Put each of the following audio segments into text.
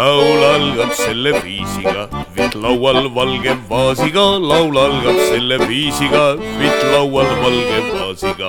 laul algab selle viisiga, vitt laual valge vaasiga, laul algab selle viisiga, vitt laual valge vaasiga.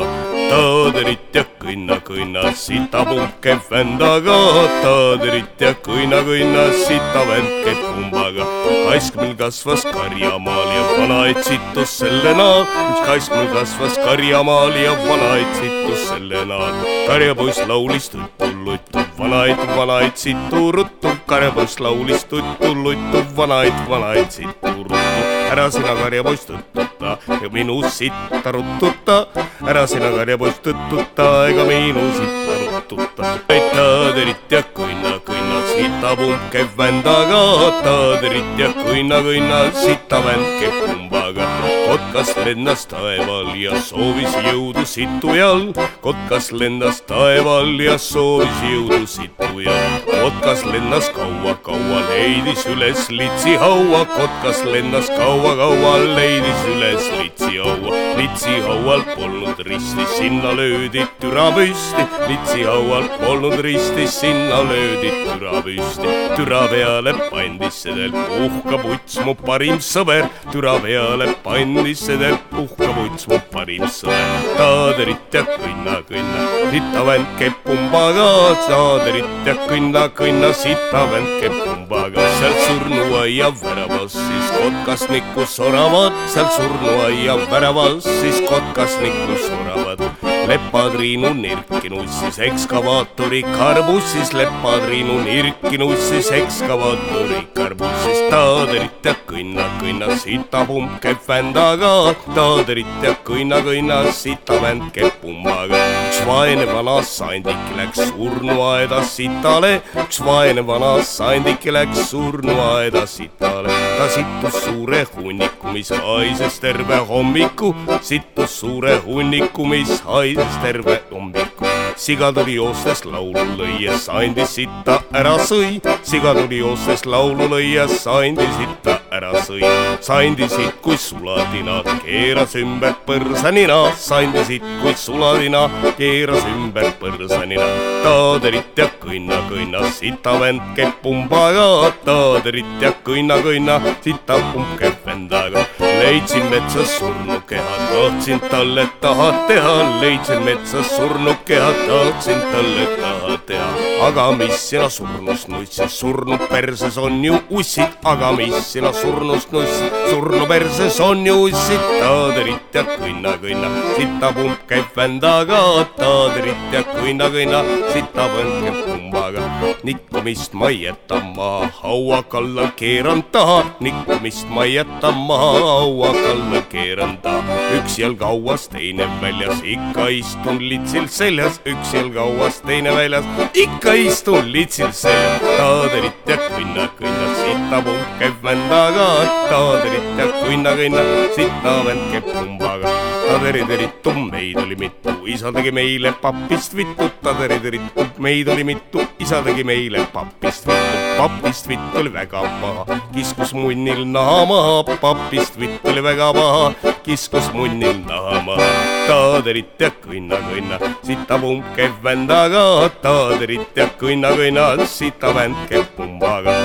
taaderit ja kõnna, kõnna, sita käib vändaga, taaderit ja kõnna, kõnna, sita vänd käib pumbaga. kaiskmel kasvas karjamaal ja vanaid situs selle naal, üks kaiskmel kasvas karjamaal ja vanaid situs selle naal. karjapoiss laulis tuttu-luttu, vanaid, vanaid situ ruttu, karjapoiss laulis tuttu-luttu, vanaid, vanaid situ ruttu. ära sina, karjapoiss, tõttuta ja minu sitta ruttuta, ära sina, karjapoiss, tõttuta ega minu sitta ruttuta. taaderit ja kõnna, kõnna, sita pump käib vändaga, taaderit ja kõnna, kõnna, sita vänd käib pumbaga. kotkas lendas taeval ja soovis jõudu situjal, kotkas lendas taeval ja soovis jõudu situjal. kotkas lendas kaua-kaua, leidis üles litsihaua, kotkas lendas kaua-kaua, leidis üles litsihaua. Litsihaual polnud risti, sinna löödi türa püsti, litsihaual polnud risti, sinna löödi türa püsti. türa peale pandi sedel uhka puts, mu parim sõber, türa peale pandi sedel uhka puts, mu parim sõber. taaderit ja kõnna, kõnna, sita vänd käib pumbaga, taaderit ja kõnna, kõnna, sita vänd käib pumbaga. seal surnuaia väravas siis kotkasnikku soravad, seal surnuaia väravas siis kotkasnikku soravad lepatriinu nirkinussis ekskavaatori karbussis, lepatriinu nirkinussis ekskavaatori karbussis. taaderit ja kõnna, kõnna, sitapump käib vändaga, taaderit ja kõnna, kõnna, sitavänd käib pumbaga. üks vaene vana sandik läks surnuaeda sitale, üks vaene vana sandik läks surnuaeda sitale. ta sittus suure hunniku, mis haises terve hommiku, sittus suure hunniku, mis haises terve hommiku. siga tuli joostes laulu lõies, andis sitta ära sõi, siga tuli joostes laulu lõies, andis sitta ära sõi. sandi siit kui sulatina, keeras ümber põrsanina, sandi siit kui sulatina, keeras ümber põrsanina. taaderit ja kõnna, kõnna, sita vend käib pumbaga, taaderit ja kõnna, kõnna, sita pump käib vendaga. Leidsin metsas surnukeha, tahtsin talle taha teha, leidsin metsas surnukeha, tahtsin talle taha teha. aga mis sina surnust nussid, surnud perses on ju ussid, aga mis sina surnust nussid, surnu perses on ju ussid, taaderit ja kõnna, kõnna, sitapump käib vändaga, taaderit ja kõnna, kõnna, sitapump käib pumbaga. nikkumist ma ei jäta maha, haua kallal keeran taha, nikkumist ma ei jäta maha, haua kallal keeran taha. üks jalg hauas, teine väljas, ikka istun litsil seljas, üks jalg hauas, teine väljas, ikka istun litsil seljas. taaderit ja kõnna, kõnna, sitapump käib vändaga, taaderit ja kõnna, kõnna, sitavend käib pumbaga. Taderitõritu, meid oli mitu, isa tegi meile papist vittu, taderitõritu, meid oli mitu, isa tegi meile papist vittu. papist vitt oli väga paha, kiskus munnil naha maha, papist vitt oli väga paha, kiskus munnil naha maha. Taaderit ja kõnna, kõnna, sitapump käib vändaga, taaderit ja kõnna, kõnna, sitavänd käib pumbaga.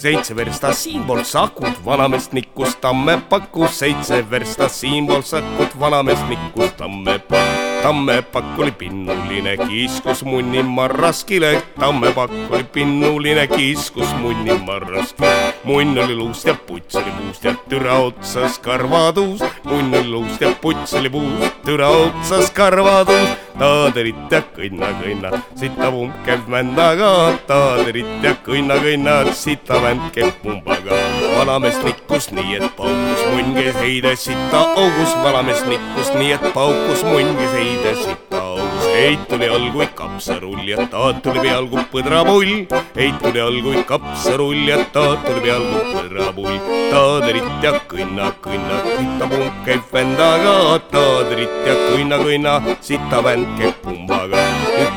Seitse versta siinpool Sakut, vanameest nikkus Tammepakus, seitse versta siinpool Sakut, vanameest nikkus Tammepakk. Tammepakk oli pinnuline, kiskus munni marraskile, Tammepakk oli pinnuline, kiskus munni marraskile. munn oli luust ja puts oli puust ja türa otsas karvatuus, munn oli luust ja puts oli puust, türa otsas karvatuus taaderit ja kõnna, kõnna, sitapump käib vändaga, taaderit ja kõnna, kõnna, sitavänd käib pumbaga. Vanamees nikkus nii, et paukus, munn käis heide sita augus, vanamees nikkus nii, et paukus, munn käis heide sita augus. heit tuli all kui kapsarull ja taat tuli peal kui põdrapull, heit tuli all kui kapsarull ja taat tuli peal kui põdrapull. taaderit ja kõnna, kõnna, sitapump käib vändaga, taaderit ja kõnna, kõnna, sitavänd käib pumbaga.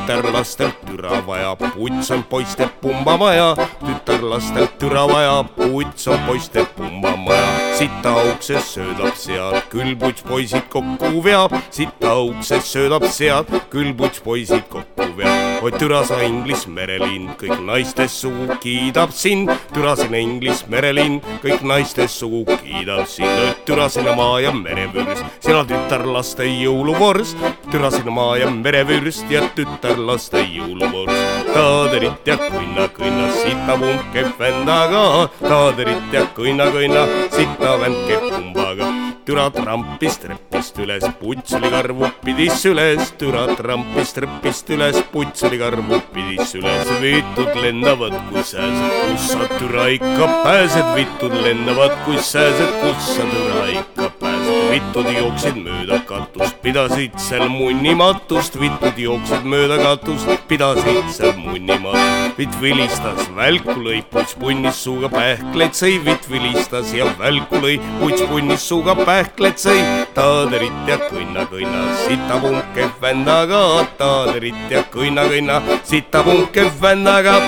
Tütarlastel türa vaja, puts on poiste pumbamaja, tütarlastel türa vaja, puts on poiste pumbamaja. sita aukses söödab sead, küll puts poisid kokku veab, sita aukses söödab sead, küll puts poisid kokku peal. oi türa sa Inglis merelind, kõik naistest sugu kiidab sind. türa sina Inglis merelind, kõik naistest sugu kiidab sind. türa sina maa ja merevürst, sina tütarlaste jõuluvorst. Türa sina maa ja merevürst ja tütarlaste jõuluvorst. taaderit ja kõnna, kõnna sita pump käib vändaga. taaderit ja kõnna, kõnna sita vänd käib pumbaga türa trampist trepist üles, puts oli karvu, pidis üles, türa trampist trepist üles, puts oli karvu, pidis üles. vitud lendavad kui sääsed, kus sa türa ikka pääsed, vitud lendavad kui sääsed, kus sa türa ikka vitud jooksid mööda katust, pidasid seal munnimatust, vitud jooksid mööda katust, pidasid seal munnimatust. vitt vilistas, välku lõi, puts punnis suuga pähkleid sõi, vitt vilistas ja välku lõi, puts punnis suuga pähkleid sõi, taaderit ja kõnna-kõnna, sitapunk käib vändaga, taaderit ja kõnna-kõnna, sitapunk käib vändaga